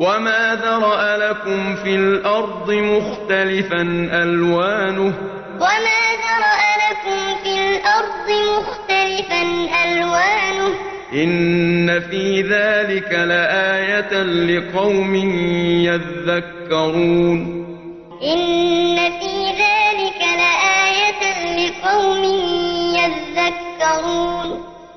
وما ذرأ لكم في الأرض مختلفا ألوانه وما ذرأ لكم في الأرض مختلفا ألوانه إن في ذلك لآية لقوم يذكرون إن في ذلك لآية لقوم يذكرون